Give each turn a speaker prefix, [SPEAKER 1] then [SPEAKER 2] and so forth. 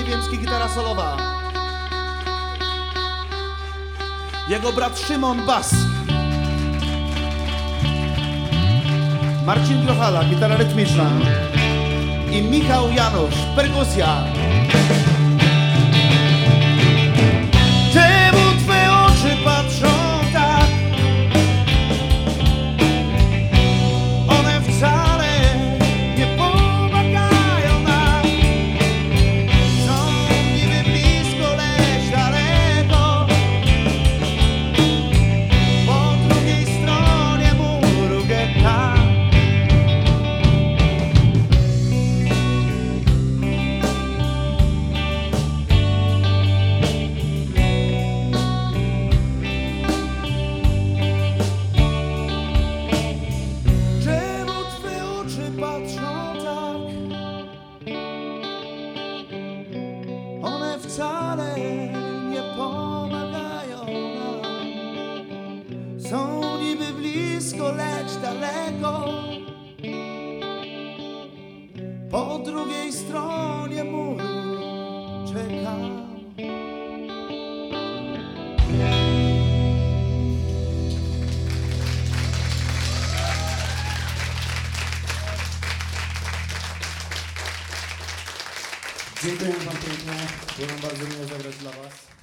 [SPEAKER 1] Niewiemski, gitara solowa. Jego brat Szymon, bas. Marcin Grochala, gitara rytmiczna. I Michał Janusz, perkusja. Są niby blisko, lecz daleko. Po drugiej stronie muru czekam.
[SPEAKER 2] Dziękuję Wam pięknie. Było bardzo miło zagrać dla Was.